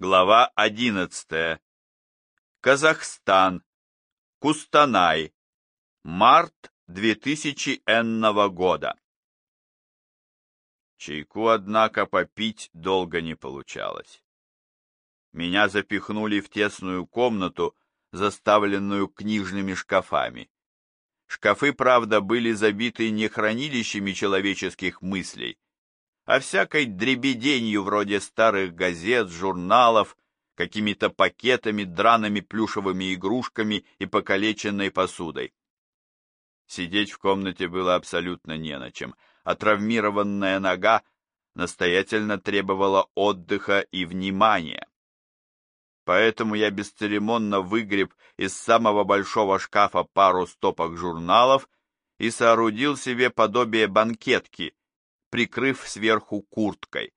Глава 11. Казахстан. Кустанай. Март 2000 энного года. Чайку, однако, попить долго не получалось. Меня запихнули в тесную комнату, заставленную книжными шкафами. Шкафы, правда, были забиты не хранилищами человеческих мыслей, а всякой дребеденью вроде старых газет, журналов, какими-то пакетами, драными плюшевыми игрушками и покалеченной посудой. Сидеть в комнате было абсолютно не на чем, а травмированная нога настоятельно требовала отдыха и внимания. Поэтому я бесцеремонно выгреб из самого большого шкафа пару стопок журналов и соорудил себе подобие банкетки, прикрыв сверху курткой.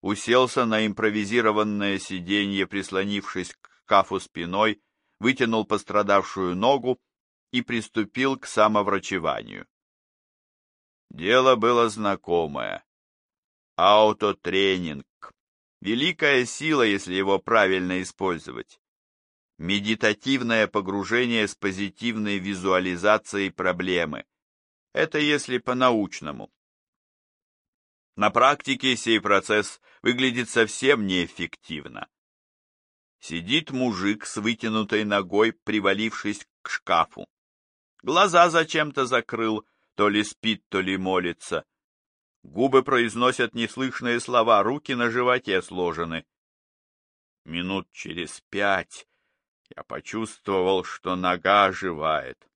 Уселся на импровизированное сиденье, прислонившись к шкафу спиной, вытянул пострадавшую ногу и приступил к самоврачеванию. Дело было знакомое. Аутотренинг. Великая сила, если его правильно использовать. Медитативное погружение с позитивной визуализацией проблемы. Это если по-научному. На практике сей процесс выглядит совсем неэффективно. Сидит мужик с вытянутой ногой, привалившись к шкафу. Глаза зачем-то закрыл, то ли спит, то ли молится. Губы произносят неслышные слова, руки на животе сложены. Минут через пять я почувствовал, что нога оживает.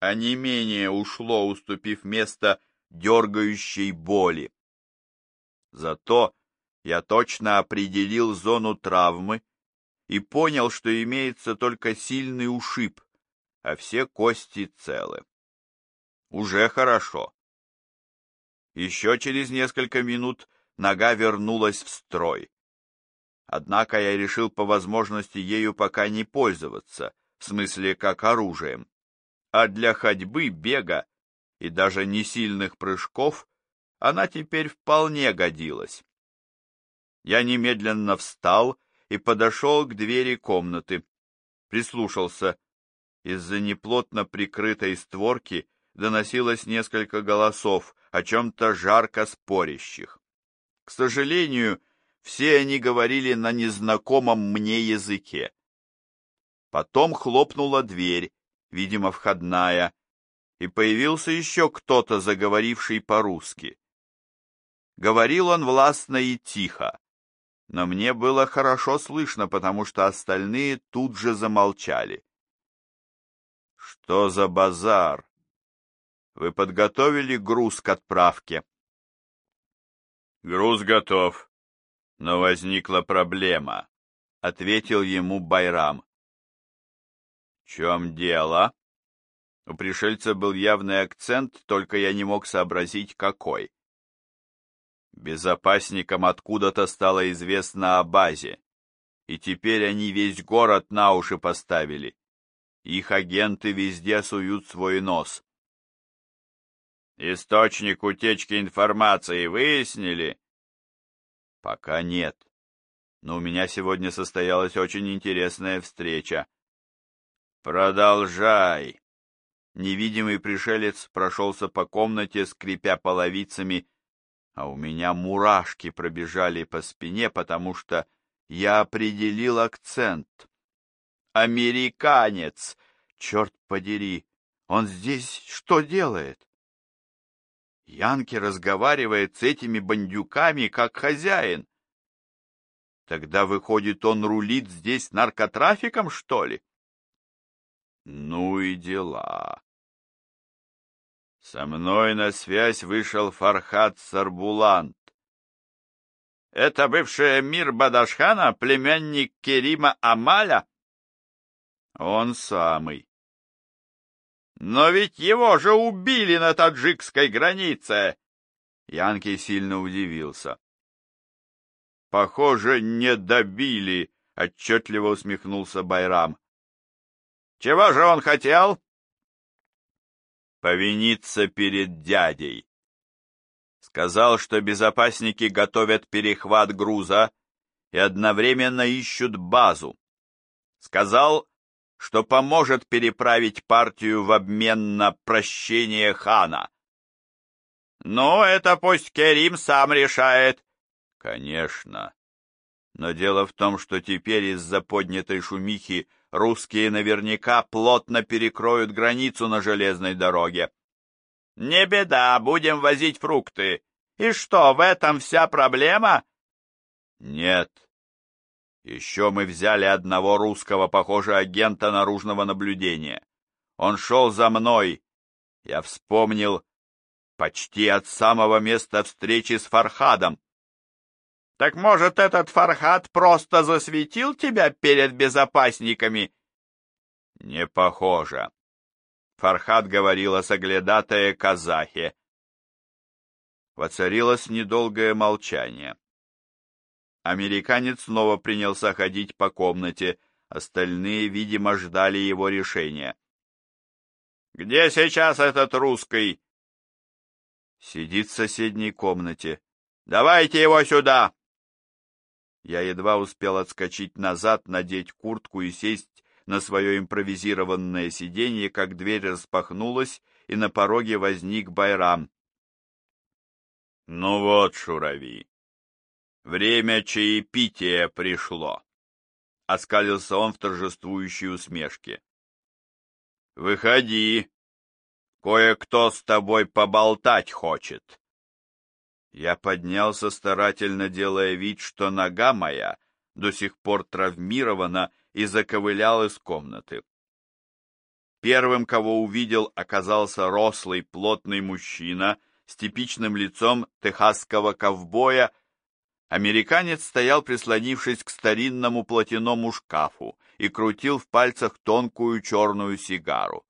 А не менее ушло, уступив место дергающей боли. Зато я точно определил зону травмы и понял, что имеется только сильный ушиб, а все кости целы. Уже хорошо. Еще через несколько минут нога вернулась в строй. Однако я решил по возможности ею пока не пользоваться, в смысле как оружием, а для ходьбы, бега и даже не сильных прыжков, она теперь вполне годилась. Я немедленно встал и подошел к двери комнаты. Прислушался. Из-за неплотно прикрытой створки доносилось несколько голосов, о чем-то жарко спорящих. К сожалению, все они говорили на незнакомом мне языке. Потом хлопнула дверь, видимо, входная, и появился еще кто-то, заговоривший по-русски. Говорил он властно и тихо, но мне было хорошо слышно, потому что остальные тут же замолчали. «Что за базар? Вы подготовили груз к отправке?» «Груз готов, но возникла проблема», — ответил ему Байрам. «В чем дело?» У пришельца был явный акцент, только я не мог сообразить, какой. Безопасникам откуда-то стало известно о базе, и теперь они весь город на уши поставили. Их агенты везде суют свой нос. Источник утечки информации выяснили? Пока нет. Но у меня сегодня состоялась очень интересная встреча. Продолжай. Невидимый пришелец прошелся по комнате, скрипя половицами, а у меня мурашки пробежали по спине, потому что я определил акцент. «Американец! Черт подери! Он здесь что делает?» Янки разговаривает с этими бандюками, как хозяин. Тогда, выходит, он рулит здесь наркотрафиком, что ли? Ну и дела. Со мной на связь вышел Фархат Сарбулант. Это бывший мир Бадашхана, племянник Керима Амаля? Он самый. Но ведь его же убили на таджикской границе. Янки сильно удивился. Похоже, не добили, отчетливо усмехнулся Байрам. Чего же он хотел? Повиниться перед дядей. Сказал, что безопасники готовят перехват груза и одновременно ищут базу. Сказал, что поможет переправить партию в обмен на прощение хана. «Ну, это пусть Керим сам решает». «Конечно. Но дело в том, что теперь из-за поднятой шумихи русские наверняка плотно перекроют границу на железной дороге. Не беда, будем возить фрукты. И что, в этом вся проблема? Нет. Еще мы взяли одного русского, похоже, агента наружного наблюдения. Он шел за мной. Я вспомнил почти от самого места встречи с Фархадом. Так может, этот Фархад просто засветил тебя перед безопасниками? Не похоже. Фархад говорил о соглядатае казахе. Воцарилось недолгое молчание. Американец снова принялся ходить по комнате, остальные, видимо, ждали его решения. «Где сейчас этот русский?» «Сидит в соседней комнате. Давайте его сюда!» Я едва успел отскочить назад, надеть куртку и сесть на свое импровизированное сиденье, как дверь распахнулась, и на пороге возник Байрам. «Ну вот, Шурави, время чаепития пришло», — оскалился он в торжествующей усмешке. «Выходи, кое-кто с тобой поболтать хочет». Я поднялся, старательно делая вид, что нога моя до сих пор травмирована, и заковылял из комнаты. Первым, кого увидел, оказался рослый, плотный мужчина с типичным лицом техасского ковбоя. Американец стоял, прислонившись к старинному платяному шкафу, и крутил в пальцах тонкую черную сигару.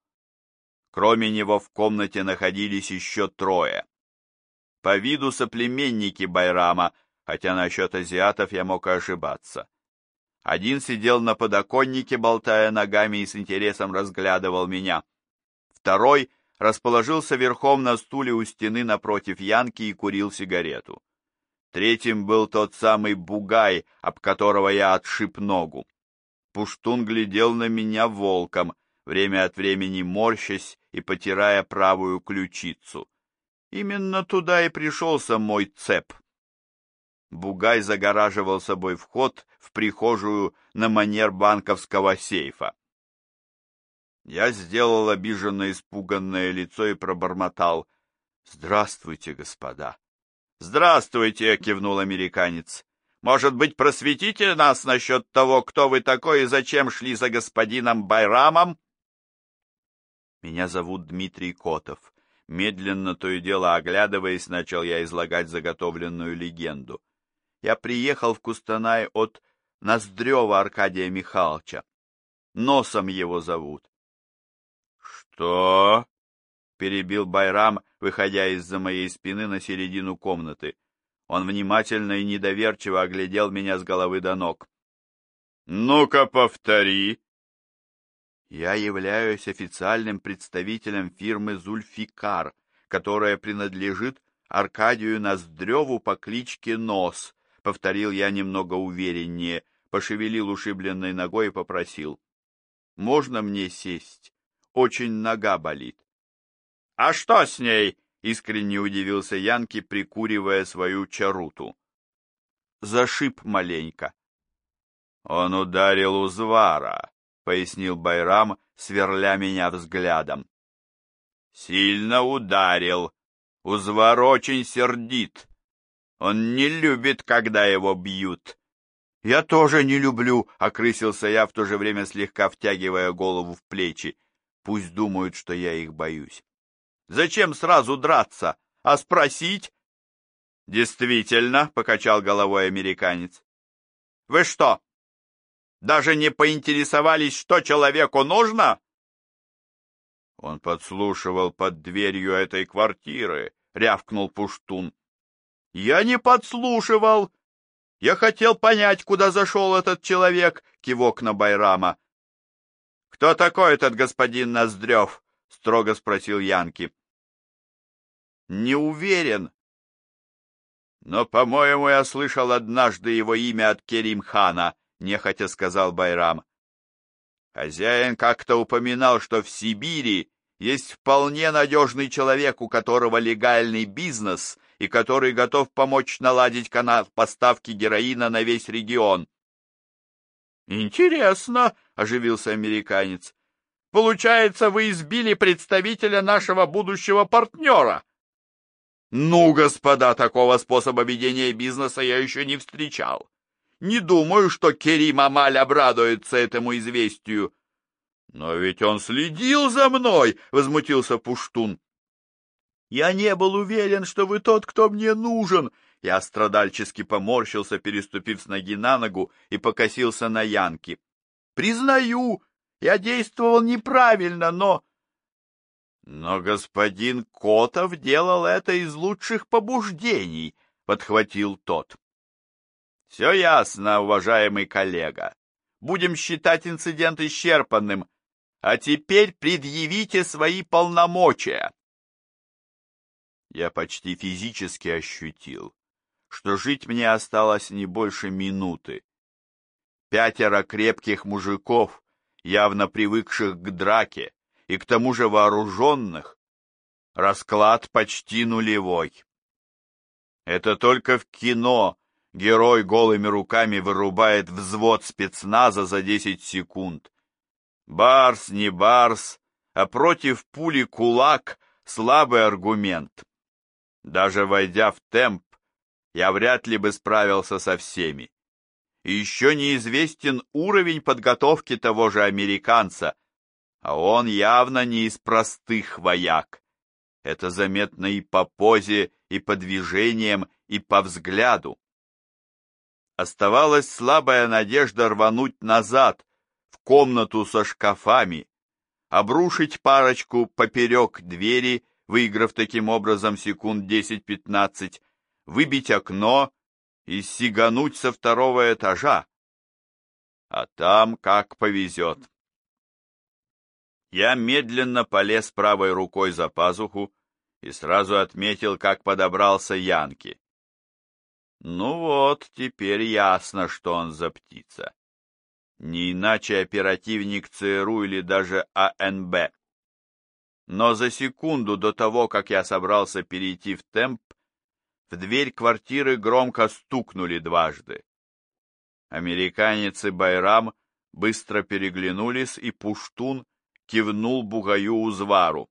Кроме него в комнате находились еще трое. По виду соплеменники Байрама, хотя насчет азиатов я мог ошибаться. Один сидел на подоконнике, болтая ногами и с интересом разглядывал меня. Второй расположился верхом на стуле у стены напротив Янки и курил сигарету. Третьим был тот самый бугай, об которого я отшиб ногу. Пуштун глядел на меня волком, время от времени морщась и потирая правую ключицу. Именно туда и пришелся мой цеп. Бугай загораживал собой вход в прихожую на манер банковского сейфа. Я сделал обиженно испуганное лицо и пробормотал. «Здравствуйте, господа!» «Здравствуйте!» — кивнул американец. «Может быть, просветите нас насчет того, кто вы такой и зачем шли за господином Байрамом?» «Меня зовут Дмитрий Котов. Медленно, то и дело оглядываясь, начал я излагать заготовленную легенду. Я приехал в Кустанай от Ноздрева Аркадия Михайловича. Носом его зовут. «Что?» — перебил Байрам, выходя из-за моей спины на середину комнаты. Он внимательно и недоверчиво оглядел меня с головы до ног. «Ну-ка, повтори!» Я являюсь официальным представителем фирмы «Зульфикар», которая принадлежит Аркадию Ноздреву по кличке Нос, повторил я немного увереннее, пошевелил ушибленной ногой и попросил. Можно мне сесть? Очень нога болит. А что с ней? Искренне удивился Янки, прикуривая свою чаруту. Зашиб маленько. Он ударил узвара, — пояснил Байрам, сверля меня взглядом. «Сильно ударил. Узвар очень сердит. Он не любит, когда его бьют». «Я тоже не люблю», — окрысился я, в то же время слегка втягивая голову в плечи. «Пусть думают, что я их боюсь». «Зачем сразу драться? А спросить?» «Действительно», — покачал головой американец. «Вы что, даже не поинтересовались, что человеку нужно? Он подслушивал под дверью этой квартиры, рявкнул Пуштун. Я не подслушивал. Я хотел понять, куда зашел этот человек, кивок на Байрама. Кто такой этот господин Ноздрев? строго спросил Янки. Не уверен. Но, по-моему, я слышал однажды его имя от Керим-хана, нехотя сказал Байрам. Хозяин как-то упоминал, что в Сибири есть вполне надежный человек, у которого легальный бизнес и который готов помочь наладить канал поставки героина на весь регион. «Интересно», — оживился американец. «Получается, вы избили представителя нашего будущего партнера?» «Ну, господа, такого способа ведения бизнеса я еще не встречал. Не думаю, что Керим Амаль обрадуется этому известию». «Но ведь он следил за мной!» — возмутился Пуштун. «Я не был уверен, что вы тот, кто мне нужен!» Я страдальчески поморщился, переступив с ноги на ногу, и покосился на Янки. «Признаю, я действовал неправильно, но...» «Но господин Котов делал это из лучших побуждений», — подхватил тот. «Все ясно, уважаемый коллега. Будем считать инцидент исчерпанным. А теперь предъявите свои полномочия». Я почти физически ощутил, что жить мне осталось не больше минуты. Пятеро крепких мужиков, явно привыкших к драке и к тому же вооруженных, расклад почти нулевой. Это только в кино герой голыми руками вырубает взвод спецназа за десять секунд. Барс не барс, а против пули кулак — слабый аргумент. Даже войдя в темп, я вряд ли бы справился со всеми. И еще неизвестен уровень подготовки того же американца, а он явно не из простых вояк. Это заметно и по позе, и по движениям, и по взгляду. Оставалась слабая надежда рвануть назад, в комнату со шкафами, обрушить парочку поперек двери, выиграв таким образом секунд десять-пятнадцать, выбить окно и сигануть со второго этажа. А там как повезет. Я медленно полез правой рукой за пазуху и сразу отметил, как подобрался Янки. Ну вот, теперь ясно, что он за птица. Не иначе оперативник ЦРУ или даже АНБ. Но за секунду до того, как я собрался перейти в темп, в дверь квартиры громко стукнули дважды. Американец и Байрам быстро переглянулись, и Пуштун кивнул бугаю узвару.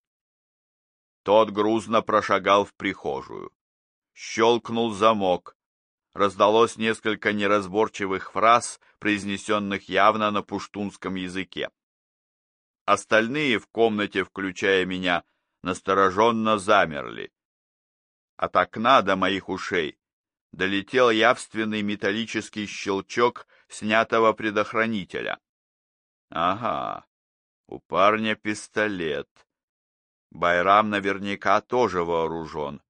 Тот грузно прошагал в прихожую. Щелкнул замок. Раздалось несколько неразборчивых фраз, произнесенных явно на пуштунском языке. Остальные в комнате, включая меня, настороженно замерли. От окна до моих ушей долетел явственный металлический щелчок снятого предохранителя. Ага, у парня пистолет. Байрам наверняка тоже вооружен.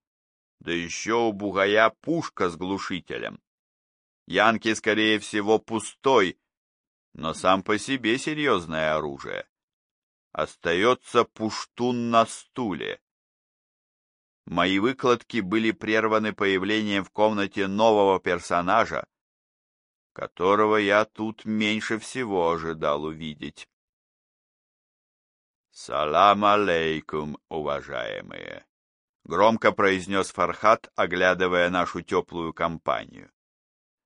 Да еще у бугая пушка с глушителем. Янки, скорее всего, пустой, но сам по себе серьезное оружие. Остается пуштун на стуле. Мои выкладки были прерваны появлением в комнате нового персонажа, которого я тут меньше всего ожидал увидеть. «Салам алейкум, уважаемые!» — громко произнес Фархат, оглядывая нашу теплую компанию.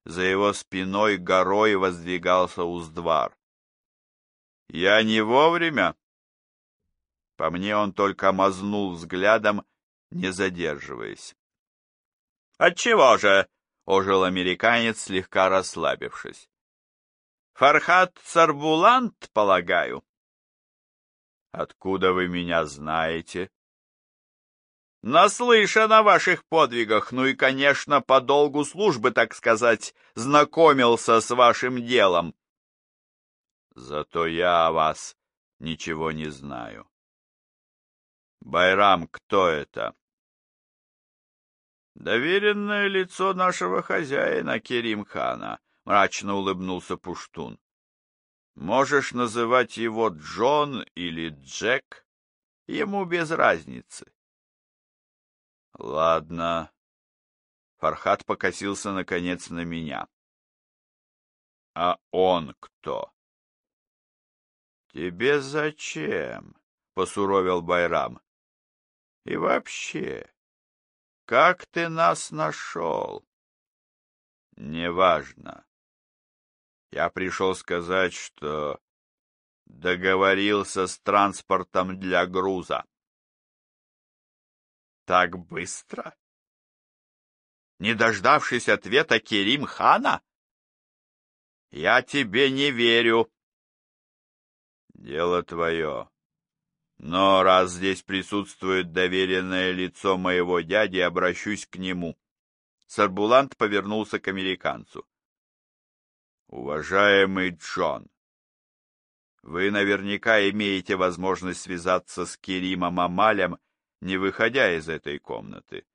За его спиной горой воздвигался уздвар. «Я не вовремя?» По мне он только мазнул взглядом не задерживаясь. «Отчего же?» — ожил американец, слегка расслабившись. «Фархат Сарбулант, полагаю?» «Откуда вы меня знаете?» «Наслышан о ваших подвигах, ну и, конечно, по долгу службы, так сказать, знакомился с вашим делом». «Зато я о вас ничего не знаю». «Байрам, кто это?» «Доверенное лицо нашего хозяина Керим-хана», — мрачно улыбнулся Пуштун. «Можешь называть его Джон или Джек, ему без разницы». «Ладно. Фархат покосился, наконец, на меня. «А он кто?» «Тебе зачем?» — посуровил Байрам. «И вообще, как ты нас нашел?» «Неважно. Я пришел сказать, что договорился с транспортом для груза». «Так быстро?» Не дождавшись ответа Керим хана? «Я тебе не верю», Дело твое. Но раз здесь присутствует доверенное лицо моего дяди, обращусь к нему. Сарбулант повернулся к американцу. Уважаемый Джон, вы наверняка имеете возможность связаться с Керимом Амалем, не выходя из этой комнаты.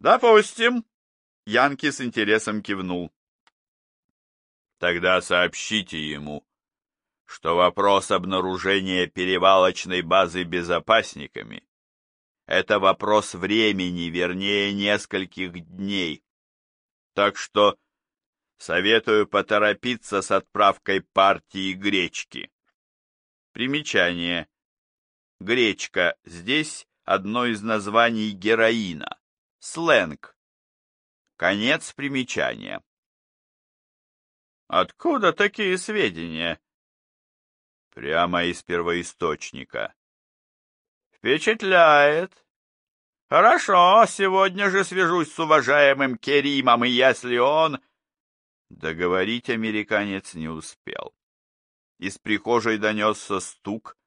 Допустим. Янки с интересом кивнул. Тогда сообщите ему, что вопрос обнаружения перевалочной базы безопасниками — это вопрос времени, вернее, нескольких дней. Так что советую поторопиться с отправкой партии гречки. Примечание. Гречка здесь одно из названий героина. Сленг. Конец примечания. Откуда такие сведения? Прямо из первоисточника. Впечатляет. Хорошо, сегодня же свяжусь с уважаемым Керимом, и если он... Договорить американец не успел. Из прихожей донесся стук,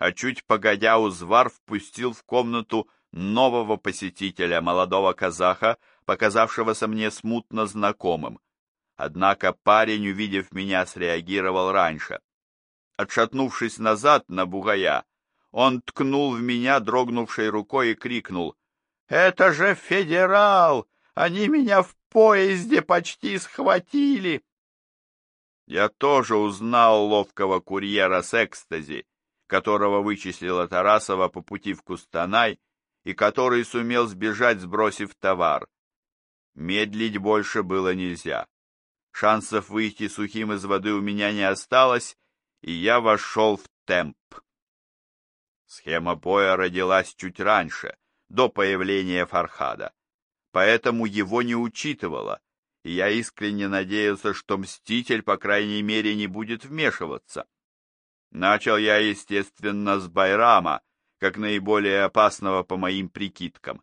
а чуть погодя Узвар впустил в комнату нового посетителя, молодого казаха, показавшегося мне смутно знакомым. Однако парень, увидев меня, среагировал раньше. Отшатнувшись назад на бугая, он ткнул в меня дрогнувшей рукой и крикнул. «Это же федерал! Они меня в поезде почти схватили!» Я тоже узнал ловкого курьера с экстази, которого вычислила Тарасова по пути в Кустанай и который сумел сбежать, сбросив товар. Медлить больше было нельзя. Шансов выйти сухим из воды у меня не осталось, и я вошел в темп. Схема боя родилась чуть раньше, до появления Фархада, поэтому его не учитывала, и я искренне надеялся, что Мститель, по крайней мере, не будет вмешиваться. Начал я, естественно, с Байрама, как наиболее опасного по моим прикидкам.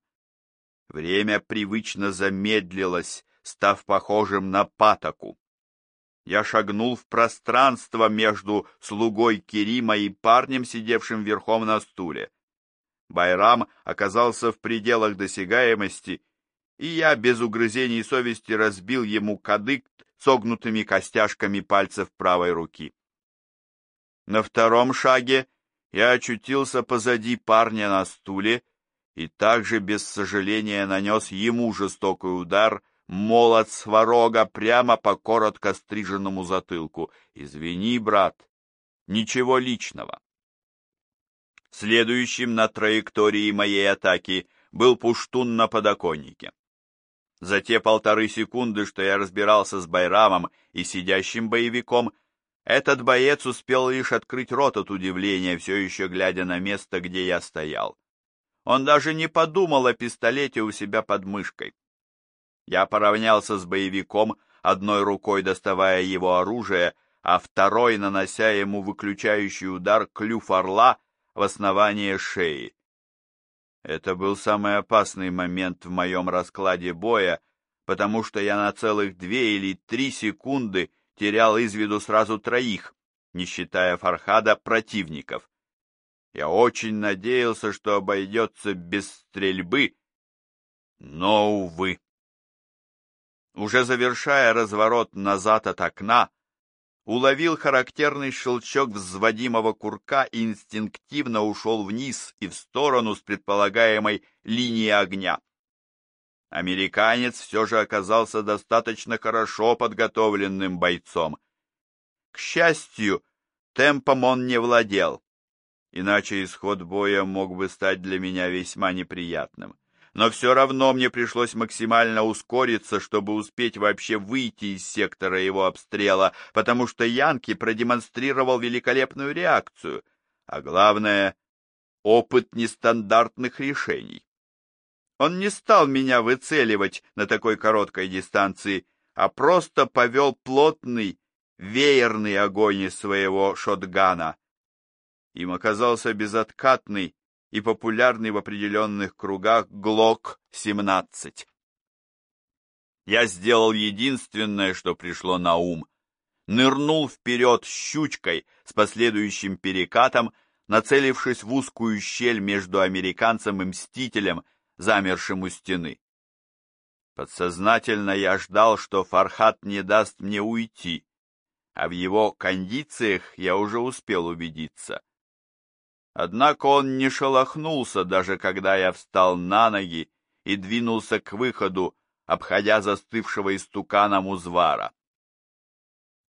Время привычно замедлилось, став похожим на патоку я шагнул в пространство между слугой Керима и парнем, сидевшим верхом на стуле. Байрам оказался в пределах досягаемости, и я без угрызений совести разбил ему кадык согнутыми костяшками пальцев правой руки. На втором шаге я очутился позади парня на стуле и также без сожаления нанес ему жестокий удар — молот сварога прямо по коротко стриженному затылку. Извини, брат, ничего личного. Следующим на траектории моей атаки был пуштун на подоконнике. За те полторы секунды, что я разбирался с Байрамом и сидящим боевиком, этот боец успел лишь открыть рот от удивления, все еще глядя на место, где я стоял. Он даже не подумал о пистолете у себя под мышкой. Я поравнялся с боевиком, одной рукой доставая его оружие, а второй нанося ему выключающий удар клюв орла в основание шеи. Это был самый опасный момент в моем раскладе боя, потому что я на целых две или три секунды терял из виду сразу троих, не считая Фархада противников. Я очень надеялся, что обойдется без стрельбы, но, увы. Уже завершая разворот назад от окна, уловил характерный щелчок взводимого курка и инстинктивно ушел вниз и в сторону с предполагаемой линии огня. Американец все же оказался достаточно хорошо подготовленным бойцом. К счастью, темпом он не владел, иначе исход боя мог бы стать для меня весьма неприятным но все равно мне пришлось максимально ускориться, чтобы успеть вообще выйти из сектора его обстрела, потому что Янки продемонстрировал великолепную реакцию, а главное — опыт нестандартных решений. Он не стал меня выцеливать на такой короткой дистанции, а просто повел плотный, веерный огонь из своего шотгана. Им оказался безоткатный, и популярный в определенных кругах ГЛОК-17. Я сделал единственное, что пришло на ум. Нырнул вперед щучкой с последующим перекатом, нацелившись в узкую щель между американцем и мстителем, замершим у стены. Подсознательно я ждал, что Фархат не даст мне уйти, а в его кондициях я уже успел убедиться. Однако он не шелохнулся, даже когда я встал на ноги и двинулся к выходу, обходя застывшего истукана Музвара.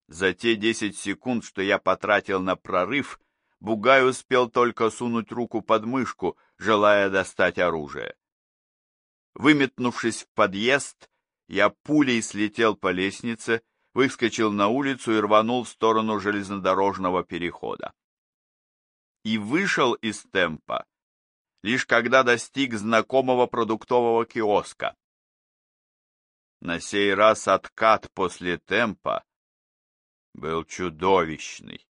За те десять секунд, что я потратил на прорыв, Бугай успел только сунуть руку под мышку, желая достать оружие. Выметнувшись в подъезд, я пулей слетел по лестнице, выскочил на улицу и рванул в сторону железнодорожного перехода и вышел из темпа, лишь когда достиг знакомого продуктового киоска. На сей раз откат после темпа был чудовищный.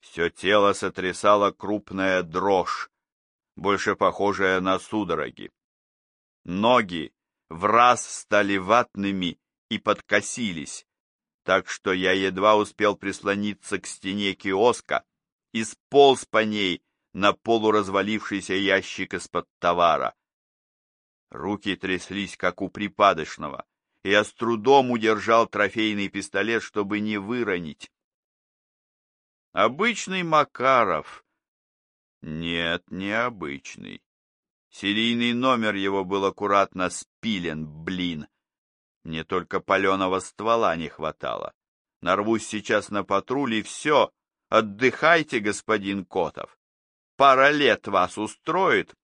Все тело сотрясало крупная дрожь, больше похожая на судороги. Ноги в раз стали ватными и подкосились, так что я едва успел прислониться к стене киоска, и сполз по ней на полуразвалившийся ящик из-под товара. Руки тряслись, как у припадочного, и я с трудом удержал трофейный пистолет, чтобы не выронить. Обычный Макаров. Нет, не обычный. Серийный номер его был аккуратно спилен, блин. Мне только паленого ствола не хватало. Нарвусь сейчас на патруль, и все, Отдыхайте, господин Котов. Пара лет вас устроит.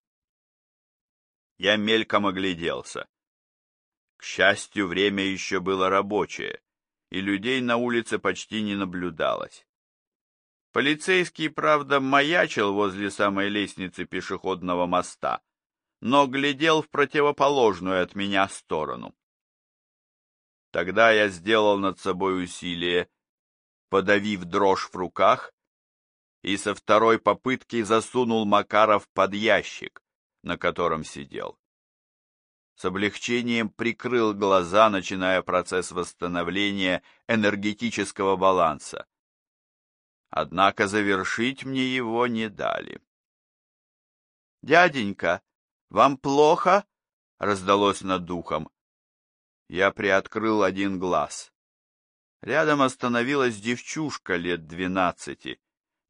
Я мельком огляделся. К счастью, время еще было рабочее, и людей на улице почти не наблюдалось. Полицейский, правда, маячил возле самой лестницы пешеходного моста, но глядел в противоположную от меня сторону. Тогда я сделал над собой усилие подавив дрожь в руках, и со второй попытки засунул Макаров под ящик, на котором сидел. С облегчением прикрыл глаза, начиная процесс восстановления энергетического баланса. Однако завершить мне его не дали. «Дяденька, вам плохо?» — раздалось над духом. Я приоткрыл один глаз. Рядом остановилась девчушка лет двенадцати,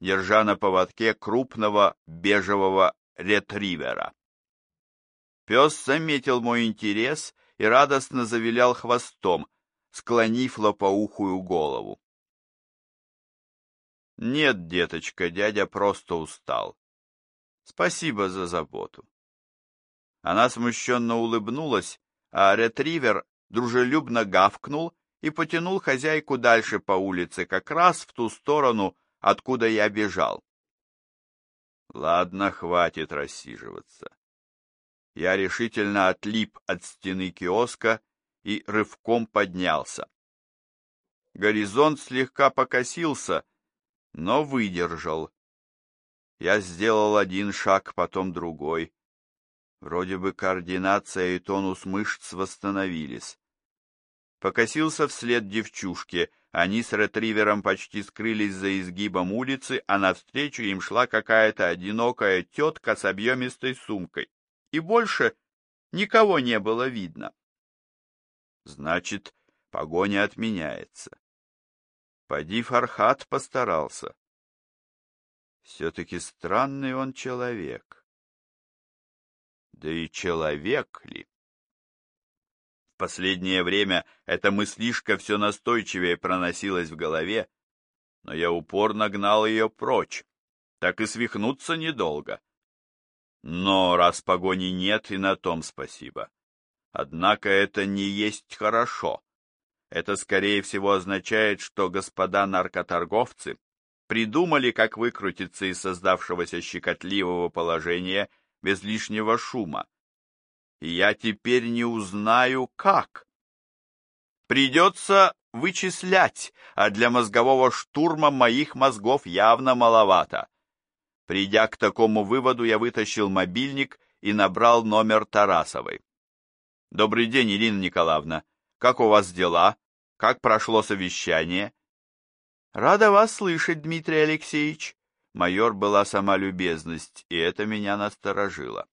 держа на поводке крупного бежевого ретривера. Пес заметил мой интерес и радостно завилял хвостом, склонив лопоухую голову. «Нет, деточка, дядя просто устал. Спасибо за заботу». Она смущенно улыбнулась, а ретривер дружелюбно гавкнул и потянул хозяйку дальше по улице, как раз в ту сторону, откуда я бежал. Ладно, хватит рассиживаться. Я решительно отлип от стены киоска и рывком поднялся. Горизонт слегка покосился, но выдержал. Я сделал один шаг, потом другой. Вроде бы координация и тонус мышц восстановились покосился вслед девчушке. Они с ретривером почти скрылись за изгибом улицы, а навстречу им шла какая-то одинокая тетка с объемистой сумкой. И больше никого не было видно. Значит, погоня отменяется. Поди Фархат постарался. Все-таки странный он человек. Да и человек ли? В последнее время эта мыслишка все настойчивее проносилась в голове, но я упорно гнал ее прочь, так и свихнуться недолго. Но раз погони нет, и на том спасибо. Однако это не есть хорошо. Это, скорее всего, означает, что господа наркоторговцы придумали, как выкрутиться из создавшегося щекотливого положения без лишнего шума. И я теперь не узнаю, как. Придется вычислять, а для мозгового штурма моих мозгов явно маловато. Придя к такому выводу, я вытащил мобильник и набрал номер Тарасовой. «Добрый день, Ирина Николаевна. Как у вас дела? Как прошло совещание?» «Рада вас слышать, Дмитрий Алексеевич». Майор была сама любезность, и это меня насторожило.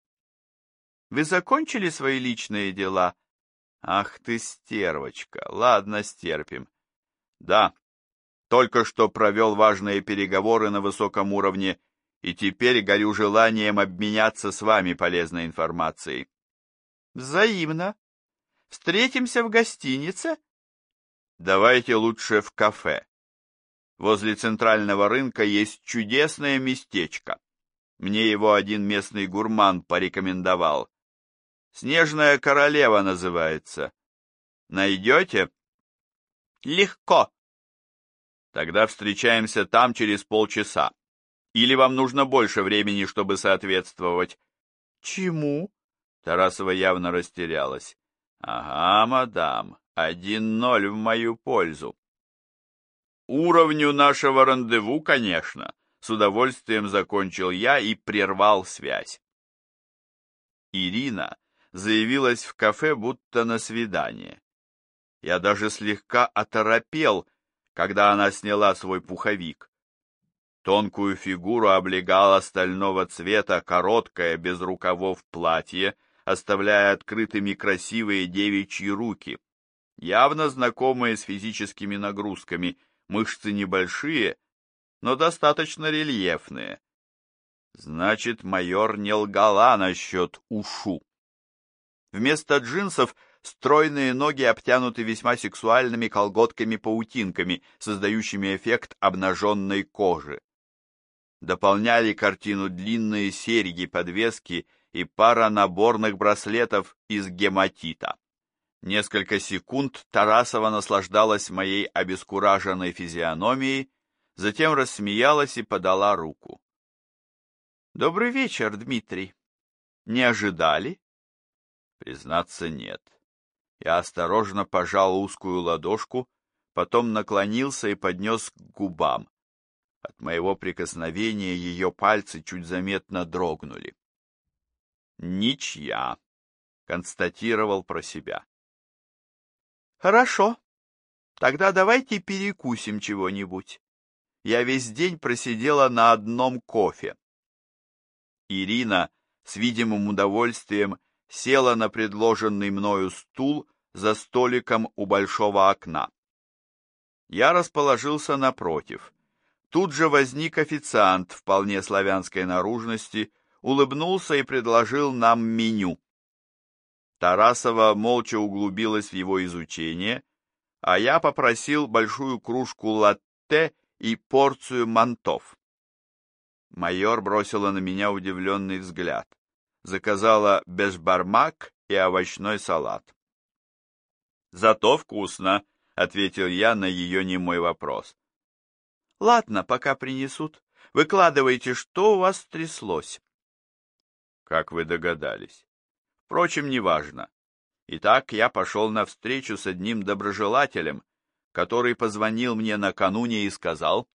«Вы закончили свои личные дела?» «Ах ты, стервочка! Ладно, стерпим». «Да, только что провел важные переговоры на высоком уровне и теперь горю желанием обменяться с вами полезной информацией. Взаимно. Встретимся в гостинице? Давайте лучше в кафе. Возле центрального рынка есть чудесное местечко. Мне его один местный гурман порекомендовал. «Снежная королева» называется. Найдете? Легко. Тогда встречаемся там через полчаса. Или вам нужно больше времени, чтобы соответствовать? Чему? Тарасова явно растерялась. Ага, мадам, один ноль в мою пользу. Уровню нашего рандеву, конечно. С удовольствием закончил я и прервал связь. Ирина заявилась в кафе будто на свидание. Я даже слегка оторопел, когда она сняла свой пуховик. Тонкую фигуру облегало стального цвета короткое без рукавов платье, оставляя открытыми красивые девичьи руки, явно знакомые с физическими нагрузками, мышцы небольшие, но достаточно рельефные. Значит, майор не лгала насчет ушу. Вместо джинсов стройные ноги обтянуты весьма сексуальными колготками-паутинками, создающими эффект обнаженной кожи дополняли картину длинные серьги-подвески и пара наборных браслетов из гематита. Несколько секунд Тарасова наслаждалась моей обескураженной физиономией, затем рассмеялась и подала руку. «Добрый вечер, Дмитрий. Не ожидали?» Признаться, нет. Я осторожно пожал узкую ладошку, потом наклонился и поднес к губам. От моего прикосновения ее пальцы чуть заметно дрогнули. «Ничья», — констатировал про себя. «Хорошо. Тогда давайте перекусим чего-нибудь. Я весь день просидела на одном кофе». Ирина с видимым удовольствием села на предложенный мною стул за столиком у большого окна. Я расположился напротив, Тут же возник официант вполне славянской наружности, улыбнулся и предложил нам меню. Тарасова молча углубилась в его изучение, а я попросил большую кружку латте и порцию мантов. Майор бросила на меня удивленный взгляд. Заказала бешбармак и овощной салат. «Зато вкусно», — ответил я на ее немой вопрос. Ладно, пока принесут. Выкладывайте, что у вас стряслось. Как вы догадались. Впрочем, неважно. Итак, я пошел на встречу с одним доброжелателем, который позвонил мне накануне и сказал,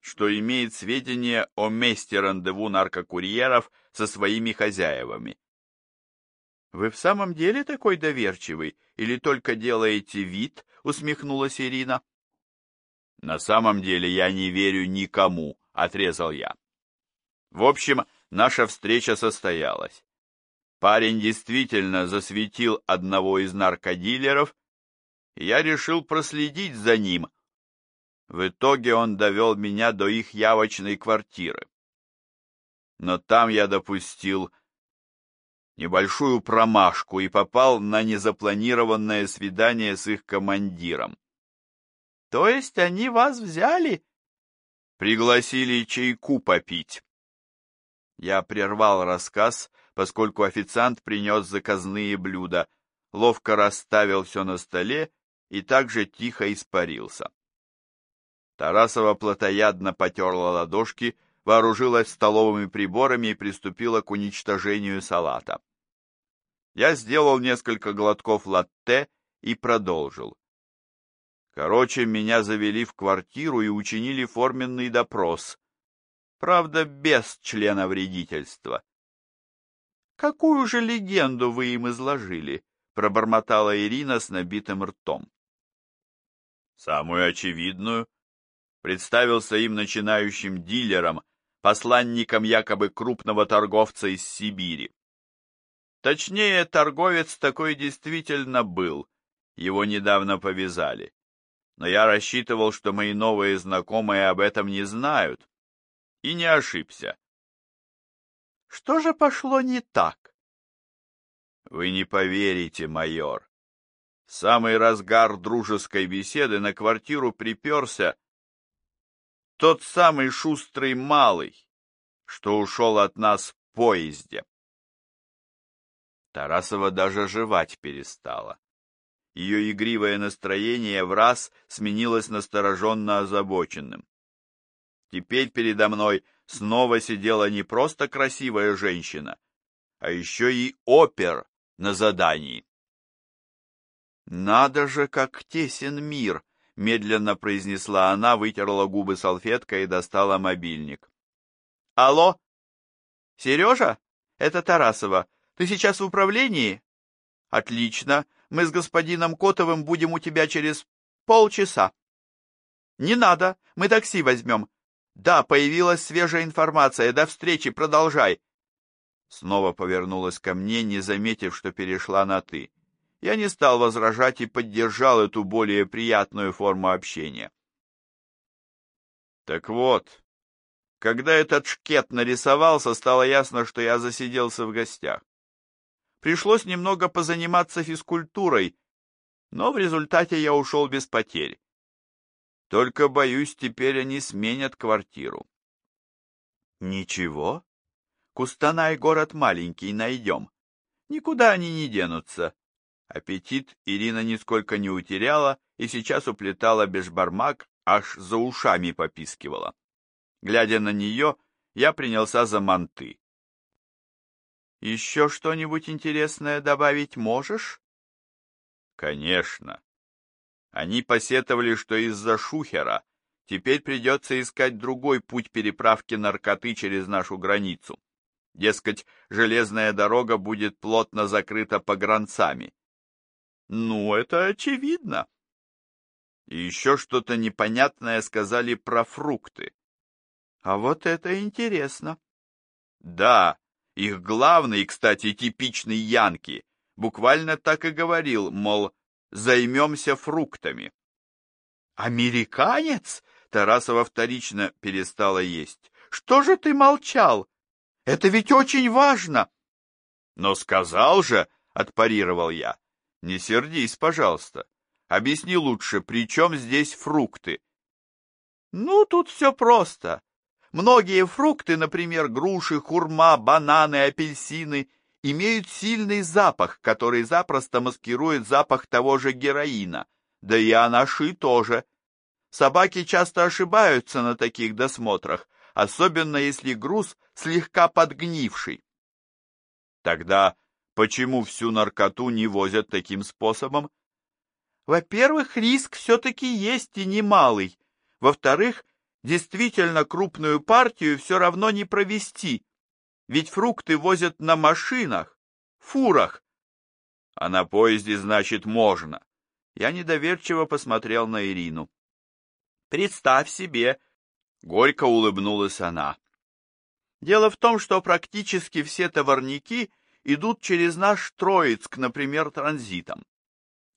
что имеет сведения о месте рандеву наркокурьеров со своими хозяевами. «Вы в самом деле такой доверчивый или только делаете вид?» — усмехнулась Ирина. На самом деле я не верю никому, отрезал я. В общем, наша встреча состоялась. Парень действительно засветил одного из наркодилеров, и я решил проследить за ним. В итоге он довел меня до их явочной квартиры. Но там я допустил небольшую промашку и попал на незапланированное свидание с их командиром. То есть они вас взяли? Пригласили чайку попить. Я прервал рассказ, поскольку официант принес заказные блюда, ловко расставил все на столе и также тихо испарился. Тарасова плотоядно потерла ладошки, вооружилась столовыми приборами и приступила к уничтожению салата. Я сделал несколько глотков латте и продолжил. Короче, меня завели в квартиру и учинили форменный допрос. Правда, без члена вредительства. «Какую же легенду вы им изложили?» — пробормотала Ирина с набитым ртом. «Самую очевидную. Представился им начинающим дилером, посланником якобы крупного торговца из Сибири. Точнее, торговец такой действительно был, его недавно повязали но я рассчитывал, что мои новые знакомые об этом не знают. И не ошибся. Что же пошло не так? Вы не поверите, майор. В самый разгар дружеской беседы на квартиру приперся тот самый шустрый малый, что ушел от нас в поезде. Тарасова даже жевать перестала. Ее игривое настроение в раз сменилось настороженно озабоченным. Теперь передо мной снова сидела не просто красивая женщина, а еще и опер на задании. «Надо же, как тесен мир!» — медленно произнесла она, вытерла губы салфеткой и достала мобильник. «Алло? Сережа? Это Тарасова. Ты сейчас в управлении?» «Отлично. Мы с господином Котовым будем у тебя через полчаса. Не надо, мы такси возьмем. Да, появилась свежая информация. До встречи, продолжай. Снова повернулась ко мне, не заметив, что перешла на «ты». Я не стал возражать и поддержал эту более приятную форму общения. Так вот, когда этот шкет нарисовался, стало ясно, что я засиделся в гостях. Пришлось немного позаниматься физкультурой, но в результате я ушел без потерь. Только, боюсь, теперь они сменят квартиру. Ничего. Кустанай город маленький, найдем. Никуда они не денутся. Аппетит Ирина нисколько не утеряла и сейчас уплетала бешбармак, аж за ушами попискивала. Глядя на нее, я принялся за манты. Еще что-нибудь интересное добавить можешь? Конечно. Они посетовали, что из-за шухера теперь придется искать другой путь переправки наркоты через нашу границу. Дескать, железная дорога будет плотно закрыта погранцами. Ну, это очевидно. И еще что-то непонятное сказали про фрукты. А вот это интересно. Да, их главный, кстати, типичный Янки, буквально так и говорил, мол, займемся фруктами. «Американец?» — Тарасова вторично перестала есть. «Что же ты молчал? Это ведь очень важно!» «Но сказал же!» — отпарировал я. «Не сердись, пожалуйста. Объясни лучше, при чем здесь фрукты?» «Ну, тут все просто. Многие фрукты, например, груши, хурма, бананы, апельсины, имеют сильный запах, который запросто маскирует запах того же героина, да и анаши тоже. Собаки часто ошибаются на таких досмотрах, особенно если груз слегка подгнивший. Тогда почему всю наркоту не возят таким способом? Во-первых, риск все-таки есть и немалый. Во-вторых, действительно крупную партию все равно не провести, ведь фрукты возят на машинах, фурах. А на поезде, значит, можно. Я недоверчиво посмотрел на Ирину. Представь себе, горько улыбнулась она. Дело в том, что практически все товарники идут через наш Троицк, например, транзитом.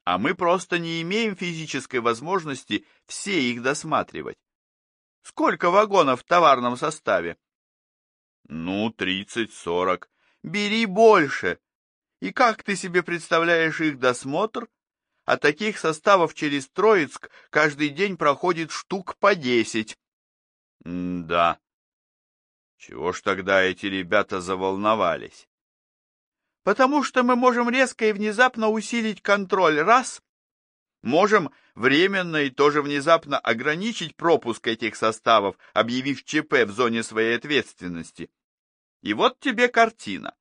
А мы просто не имеем физической возможности все их досматривать. Сколько вагонов в товарном составе? Ну, тридцать-сорок. Бери больше. И как ты себе представляешь их досмотр? А таких составов через Троицк каждый день проходит штук по десять. Да. Чего ж тогда эти ребята заволновались? Потому что мы можем резко и внезапно усилить контроль, раз. Можем временно и тоже внезапно ограничить пропуск этих составов, объявив ЧП в зоне своей ответственности. И вот тебе картина.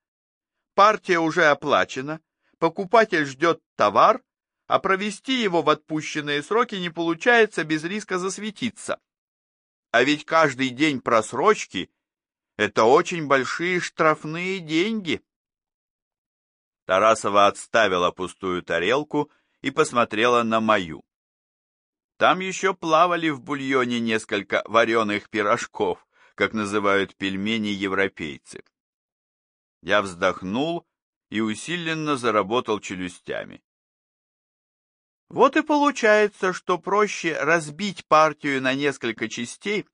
Партия уже оплачена, покупатель ждет товар, а провести его в отпущенные сроки не получается без риска засветиться. А ведь каждый день просрочки – это очень большие штрафные деньги. Тарасова отставила пустую тарелку и посмотрела на мою. Там еще плавали в бульоне несколько вареных пирожков, как называют пельмени европейцы. Я вздохнул и усиленно заработал челюстями. Вот и получается, что проще разбить партию на несколько частей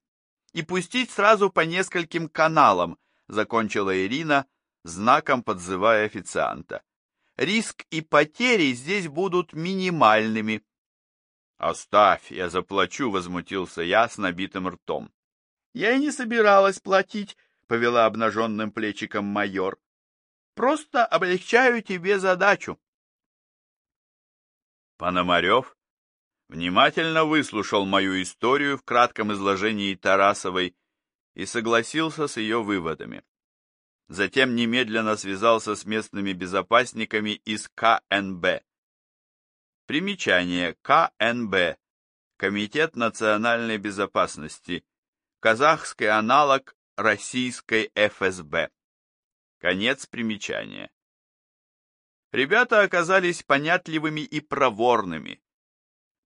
и пустить сразу по нескольким каналам, закончила Ирина, знаком подзывая официанта. Риск и потери здесь будут минимальными. «Оставь, я заплачу», — возмутился я с набитым ртом. «Я и не собиралась платить», — повела обнаженным плечиком майор. «Просто облегчаю тебе задачу». Пономарев внимательно выслушал мою историю в кратком изложении Тарасовой и согласился с ее выводами. Затем немедленно связался с местными безопасниками из КНБ. Примечание КНБ Комитет национальной безопасности, казахский аналог российской ФСБ. Конец примечания. Ребята оказались понятливыми и проворными.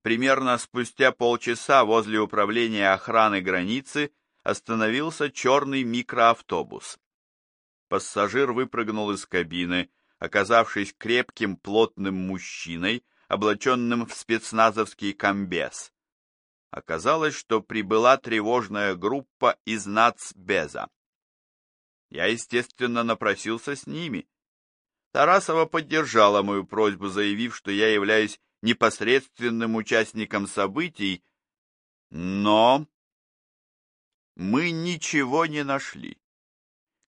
Примерно спустя полчаса возле управления охраны границы остановился черный микроавтобус. Пассажир выпрыгнул из кабины, оказавшись крепким плотным мужчиной, облаченным в спецназовский комбез. Оказалось, что прибыла тревожная группа из нацбеза. Я, естественно, напросился с ними. Тарасова поддержала мою просьбу, заявив, что я являюсь непосредственным участником событий, но мы ничего не нашли.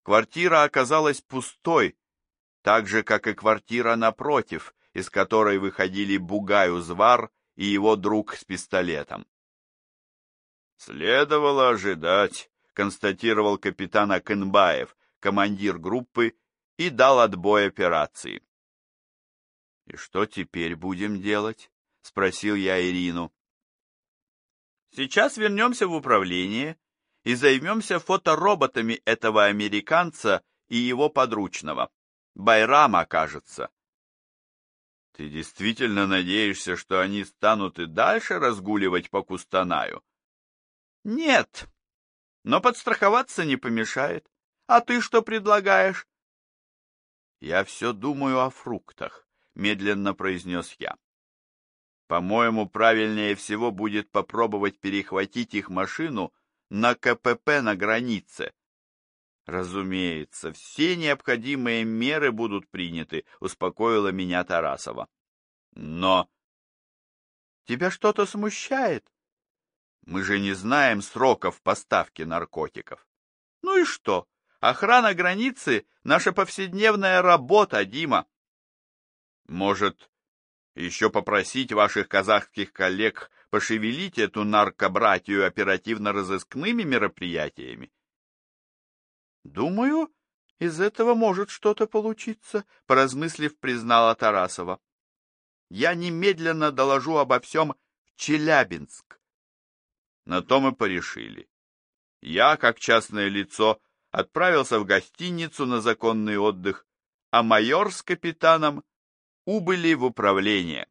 Квартира оказалась пустой, так же, как и квартира напротив, из которой выходили Бугай-Узвар и его друг с пистолетом. «Следовало ожидать», — констатировал капитан Акынбаев, командир группы, и дал отбой операции. «И что теперь будем делать?» — спросил я Ирину. «Сейчас вернемся в управление и займемся фотороботами этого американца и его подручного. Байрама, кажется. Ты действительно надеешься, что они станут и дальше разгуливать по Кустанаю? Нет, но подстраховаться не помешает. А ты что предлагаешь? Я все думаю о фруктах, медленно произнес я. По-моему, правильнее всего будет попробовать перехватить их машину на КПП на границе. Разумеется, все необходимые меры будут приняты, успокоила меня Тарасова. Но... Тебя что-то смущает? Мы же не знаем сроков поставки наркотиков. Ну и что? Охрана границы — наша повседневная работа, Дима. Может, еще попросить ваших казахских коллег пошевелить эту наркобратью оперативно-розыскными мероприятиями? Думаю, из этого может что-то получиться, поразмыслив, признала Тарасова. Я немедленно доложу обо всем в Челябинск. На то мы порешили. Я, как частное лицо, отправился в гостиницу на законный отдых, а майор с капитаном убыли в управление.